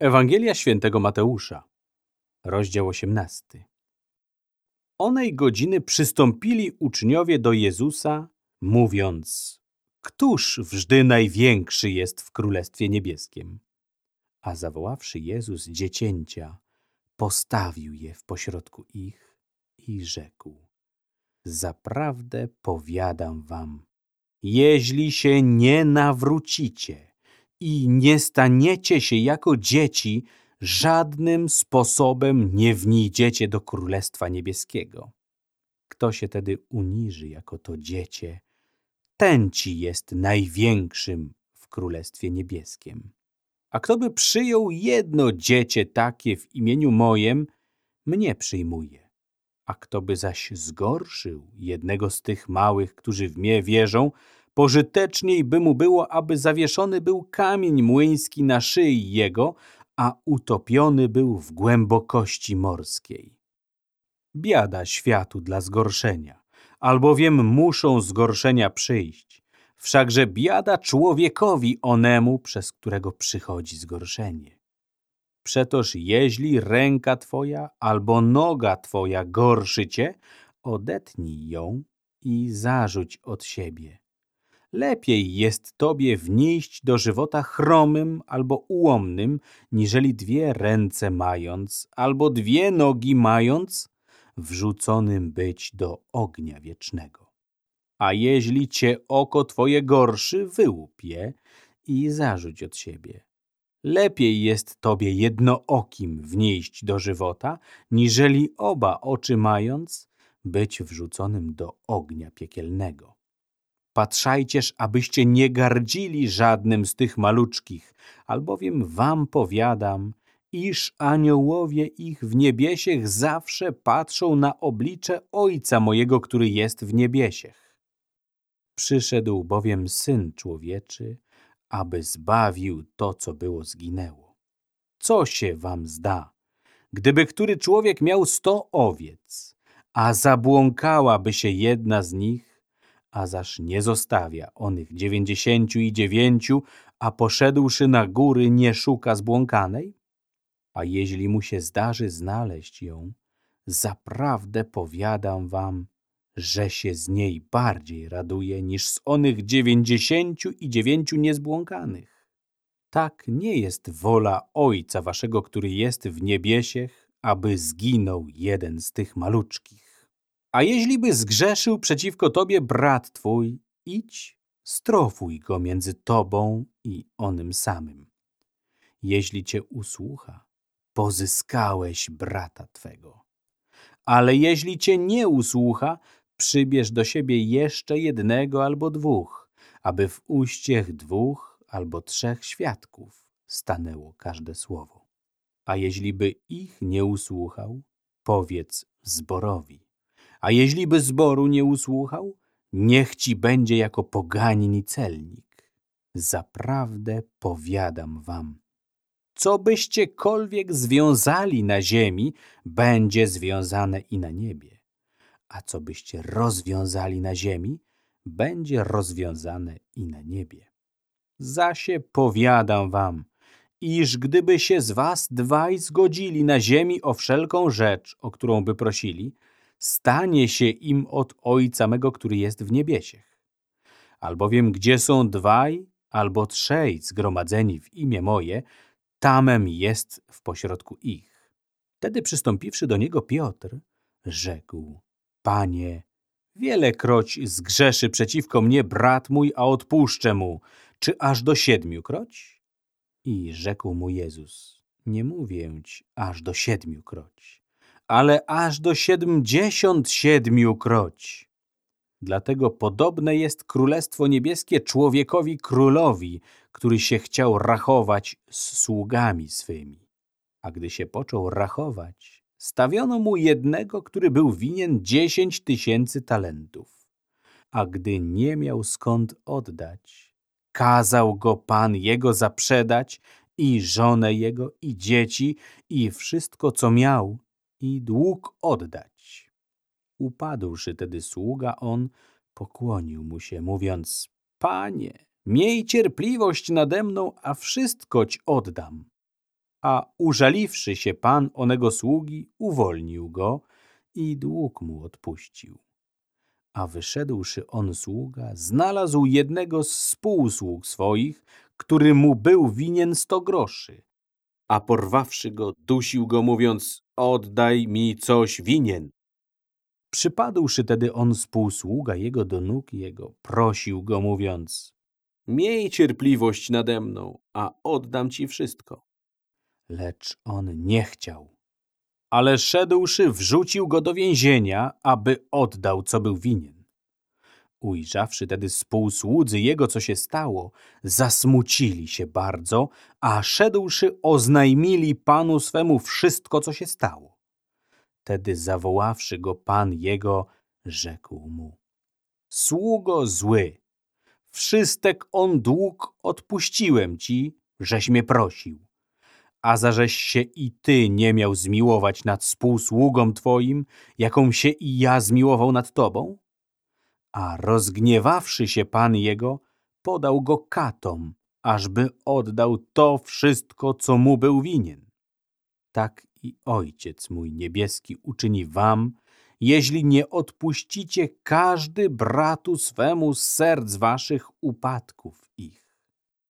Ewangelia świętego Mateusza, rozdział 18. Onej godziny przystąpili uczniowie do Jezusa, mówiąc, Któż wżdy największy jest w Królestwie Niebieskim? A zawoławszy Jezus dziecięcia, postawił je w pośrodku ich i rzekł, Zaprawdę powiadam wam, jeśli się nie nawrócicie, i nie staniecie się jako dzieci, żadnym sposobem nie wnidziecie do Królestwa Niebieskiego. Kto się tedy uniży jako to dziecię, ten ci jest największym w Królestwie Niebieskim. A kto by przyjął jedno dziecię takie w imieniu mojem, mnie przyjmuje. A kto by zaś zgorszył jednego z tych małych, którzy w mnie wierzą, Pożyteczniej by mu było, aby zawieszony był kamień młyński na szyi jego, a utopiony był w głębokości morskiej. Biada światu dla zgorszenia, albowiem muszą zgorszenia przyjść. Wszakże biada człowiekowi onemu, przez którego przychodzi zgorszenie. Przetoż jeśli ręka twoja albo noga twoja gorszy cię, odetnij ją i zarzuć od siebie. Lepiej jest tobie wnieść do żywota chromym albo ułomnym, niżeli dwie ręce mając, albo dwie nogi mając, wrzuconym być do ognia wiecznego. A jeśli cię oko twoje gorszy, wyłup je i zarzuć od siebie. Lepiej jest tobie jednookim wnieść do żywota, niżeli oba oczy mając, być wrzuconym do ognia piekielnego. Patrzajcież, abyście nie gardzili żadnym z tych maluczkich, albowiem wam powiadam, iż aniołowie ich w niebiesiech zawsze patrzą na oblicze Ojca mojego, który jest w niebiesiech. Przyszedł bowiem Syn Człowieczy, aby zbawił to, co było zginęło. Co się wam zda, gdyby który człowiek miał sto owiec, a zabłąkałaby się jedna z nich, a zaż nie zostawia onych dziewięćdziesięciu i dziewięciu, a poszedłszy na góry nie szuka zbłąkanej? A jeśli mu się zdarzy znaleźć ją, zaprawdę powiadam wam, że się z niej bardziej raduje niż z onych dziewięćdziesięciu i dziewięciu niezbłąkanych. Tak nie jest wola Ojca waszego, który jest w niebiesiech, aby zginął jeden z tych maluczkich. A jeśli by zgrzeszył przeciwko tobie brat twój, idź, strofuj go między tobą i onym samym. Jeśli cię usłucha, pozyskałeś brata twego. Ale jeśli cię nie usłucha, przybierz do siebie jeszcze jednego albo dwóch, aby w uściech dwóch albo trzech świadków stanęło każde słowo. A jeśli by ich nie usłuchał, powiedz zborowi a jeśli by zboru nie usłuchał, niech ci będzie jako poganin celnik. Zaprawdę powiadam wam, co byściekolwiek związali na ziemi, będzie związane i na niebie, a co byście rozwiązali na ziemi, będzie rozwiązane i na niebie. Zasie powiadam wam, iż gdyby się z was dwaj zgodzili na ziemi o wszelką rzecz, o którą by prosili, stanie się im od Ojca mego, który jest w niebiesiech. Albowiem gdzie są dwaj albo trzej zgromadzeni w imię moje, tamem jest w pośrodku ich. Wtedy przystąpiwszy do niego Piotr, rzekł, Panie, wielekroć zgrzeszy przeciwko mnie brat mój, a odpuszczę mu, czy aż do siedmiukroć? I rzekł mu Jezus, nie mówię ci aż do siedmiukroć, ale aż do siedmdziesiąt siedmiu kroć. Dlatego podobne jest Królestwo Niebieskie człowiekowi królowi, który się chciał rachować z sługami swymi. A gdy się począł rachować, stawiono mu jednego, który był winien dziesięć tysięcy talentów. A gdy nie miał skąd oddać, kazał go Pan jego zaprzedać i żonę jego, i dzieci, i wszystko, co miał, i dług oddać. Upadłszy tedy sługa on, pokłonił mu się, mówiąc, Panie, miej cierpliwość nade mną, a wszystko ci oddam. A użaliwszy się pan onego sługi, uwolnił go i dług mu odpuścił. A wyszedłszy on sługa, znalazł jednego z współsług swoich, który mu był winien sto groszy. A porwawszy go, dusił go, mówiąc, oddaj mi coś winien. Przypadłszy tedy on współsługa jego do nóg jego, prosił go, mówiąc, miej cierpliwość nade mną, a oddam ci wszystko. Lecz on nie chciał. Ale szedłszy, wrzucił go do więzienia, aby oddał, co był winien. Ujrzawszy tedy współsłudzy jego, co się stało, zasmucili się bardzo, a szedłszy, oznajmili panu swemu wszystko, co się stało. Tedy zawoławszy go pan jego, rzekł mu, sługo zły, wszystek on dług odpuściłem ci, żeś mnie prosił. A zażeś się i ty nie miał zmiłować nad współsługą twoim, jaką się i ja zmiłował nad tobą? A rozgniewawszy się pan jego, podał go katom, ażby oddał to wszystko, co mu był winien. Tak i Ojciec mój niebieski uczyni wam, jeśli nie odpuścicie każdy bratu swemu z serc waszych upadków